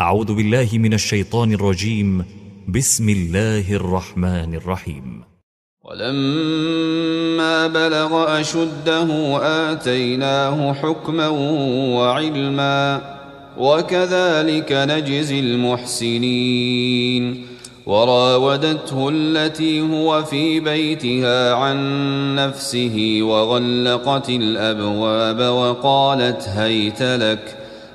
أعوذ بالله من الشيطان الرجيم. بسم الله الرحمن الرحيم. ولما بلغ أشده آتيناه حكما وعلما وكذلك نجزي المحسنين. وراودته التي هو في بيتها عن نفسه وغلقت الأبواب وقالت هيت لك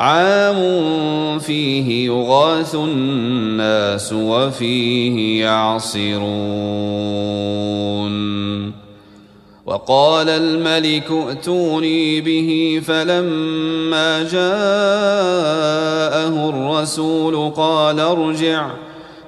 عام فيه يغاث الناس وفيه يعصرون. وقال الملك ائتوني به فلما جاءه الرسول قال ارجع.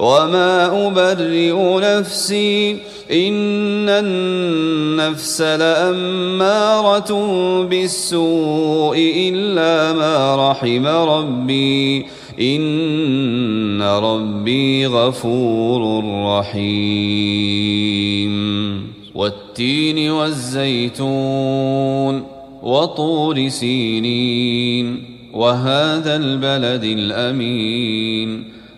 وما أبرئ نفسي إن النفس لأمارة بالسوء إلا ما رحم ربي. إن ربي غفور رحيم. والتين والزيتون وطور سينين وهذا البلد الأمين.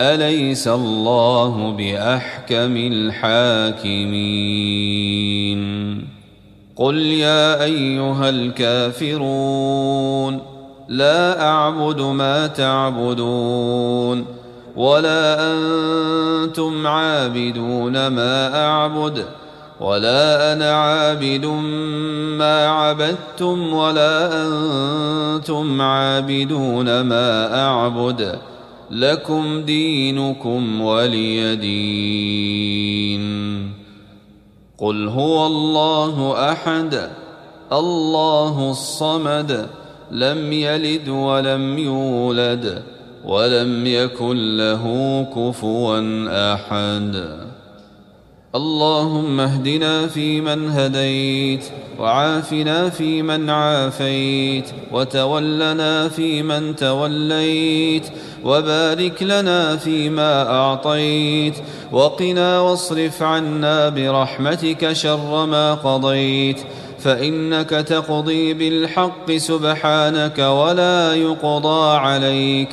أليس الله بأحكم الحاكمين؟ قل يا أيها الكافرون لا أعبد ما تعبدون ولا أنتم عابدون ما أعبد ولا أنا عابد ما عبدتم ولا أنتم عابدون ما أعبد. لكم دينكم ولي دين. قل هو الله أحد الله الصمد لم يلد ولم يولد ولم يكن له كفوا أحد. اللهم اهدنا فيمن هديت وعافنا فيمن عافيت وتولنا فيمن توليت وبارك لنا فيما أعطيت وقنا واصرف عنا برحمتك شر ما قضيت فإنك تقضي بالحق سبحانك ولا يقضى عليك.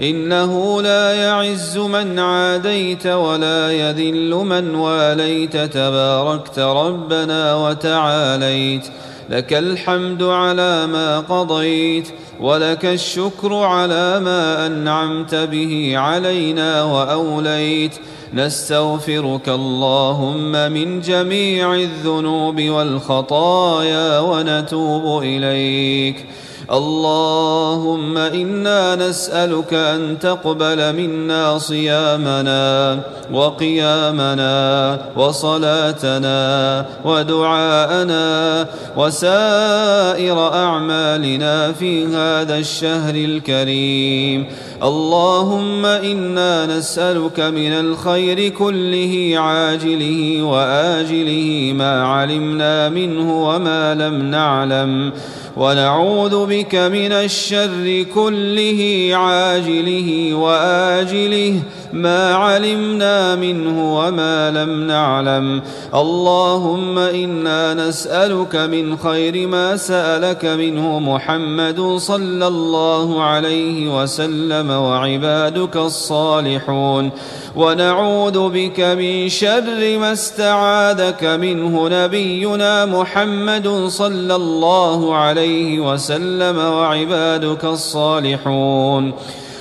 إنه لا يعز من عاديت ولا يذل من واليت. تباركت ربنا وتعاليت. لك الحمد على ما قضيت ولك الشكر على ما أنعمت به علينا وأوليت. نستغفرك اللهم من جميع الذنوب والخطايا ونتوب إليك. اللهم إنا نسألك أن تقبل منا صيامنا وقيامنا وصلاتنا ودعاءنا وسائر أعمالنا في هذا الشهر الكريم. اللهم إنا نسألك من الخير كله عاجله وآجله ما علمنا منه وما لم نعلم. ونعوذ بك من الشر كله عاجله وآجله. ما علمنا منه وما لم نعلم. اللهم إنا نسألك من خير ما سألك منه محمد صلى الله عليه وسلم وعبادك الصالحون. ونعوذ بك من شر ما استعاذك منه نبينا محمد صلى الله عليه وسلم وعبادك الصالحون.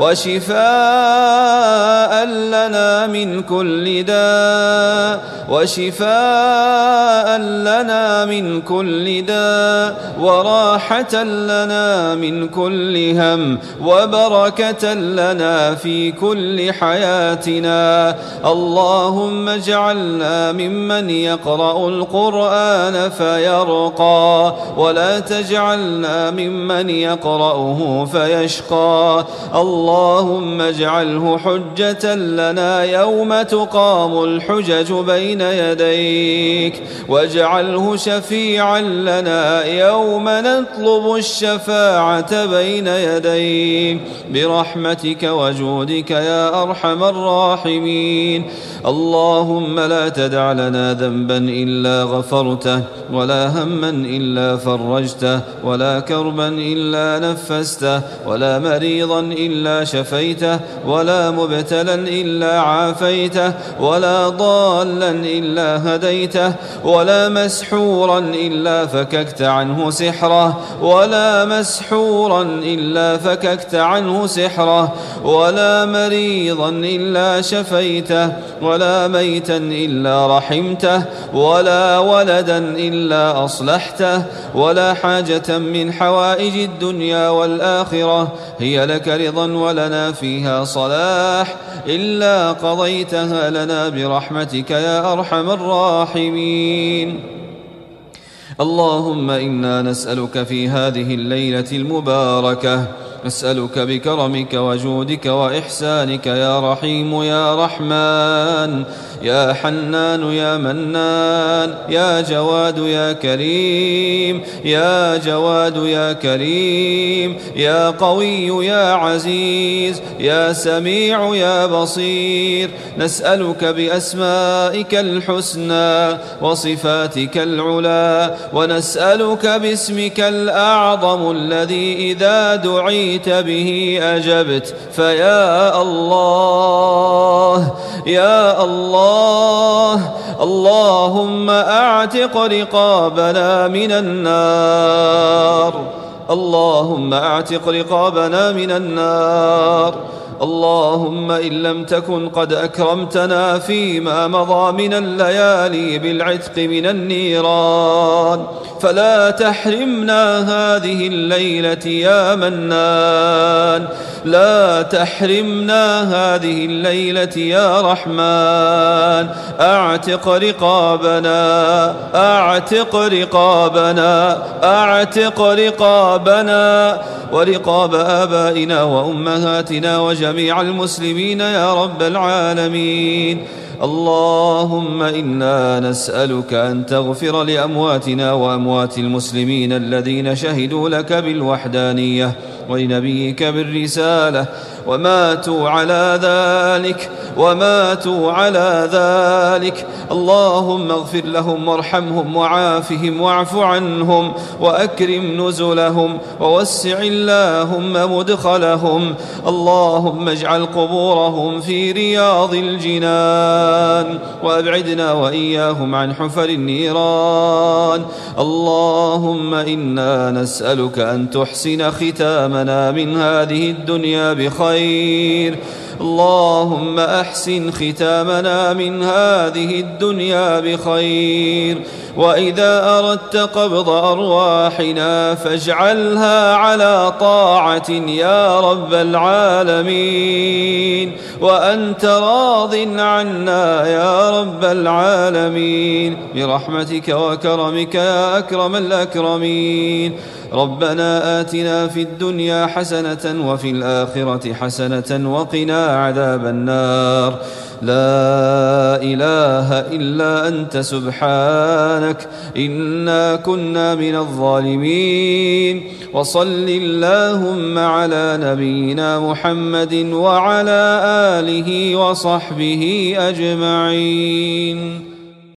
وشفاء لنا من كل داء وشفاء لنا من كل داء وراحة لنا من كل هم وبركة لنا في كل حياتنا اللهم اجعلنا ممن يقرأ القرآن فيرقى ولا تجعلنا ممن يقرأه فيشقى اللهم اجعله حجة لنا يوم تقام الحجج بين يديك واجعله شفيعا لنا يوم نطلب الشفاعة بين يديك. برحمتك وجودك يا أرحم الراحمين. اللهم لا تدع لنا ذنبا إلا غفرته ولا هما إلا فرجته ولا كربا إلا نفسته ولا مريضا إلا شفيته ولا مبتلا إلا عافيته ولا ضالا إلا هديته ولا مسحورا إلا فككت عنه سحره ولا مسحورا إلا فككت عنه سحره ولا مريضا إلا شفيته ولا ميتا إلا رحمته ولا ولدا إلا أصلحته ولا حاجة من حوائج الدنيا والآخرة. هي لك رضا ولنا فيها صلاح. إلا قضيتها لنا برحمتك يا أرحم الراحمين. اللهم إنا نسألك في هذه الليلة المباركة نسألك بكرمك وجودك وإحسانك يا رحيم يا رحمن يا حنان يا منان يا جواد يا كريم يا جواد يا كريم يا قوي يا عزيز يا سميع يا بصير. نسألك بأسمائك الحسنى وصفاتك العلا ونسألك باسمك الأعظم الذي إذا دعيت به أجبت فيا الله يا الله اللهم أعتق رقابنا من النار اللهم أعتق رقابنا من النار. اللهم إن لم تكن قد أكرمتنا فيما مضى من الليالي بالعتق من النيران. فلا تحرمنا هذه الليلة يا منان. لا تحرمنا هذه الليلة يا رحمن. أعتق رقابنا أعتق رقابنا أعتق رقابنا. ورقاب آبائنا وأمهاتنا وجميع المسلمين يا رب العالمين. اللهم إنا نسألك أن تغفر لأمواتنا وأموات المسلمين الذين شهدوا لك بالوحدانية ولنبيك بالرسالة وماتوا على ذلك وماتوا على ذلك. اللهم اغفر لهم وارحمهم وعافهم واعف عنهم وأكرم نزلهم ووسع اللهم مدخلهم. اللهم اجعل قبورهم في رياض الجنان وأبعدنا وإياهم عن حفر النيران. اللهم إنا نسألك أن تحسن ختامنا من هذه الدنيا بخير اللهم أحسن ختامنا من هذه الدنيا بخير. وإذا أردت قبض أرواحنا فاجعلها على طاعة يا رب العالمين. وأنت راض عنا يا رب العالمين. برحمتك وكرمك يا أكرم الأكرمين. ربنا آتنا في الدنيا حسنة وفي الآخرة حسنة وقنا عذاب النار. لا إله إلا أنت سبحانك. إنا كنا من الظالمين. وصل اللهم على نبينا محمد وعلى آله وصحبه أجمعين.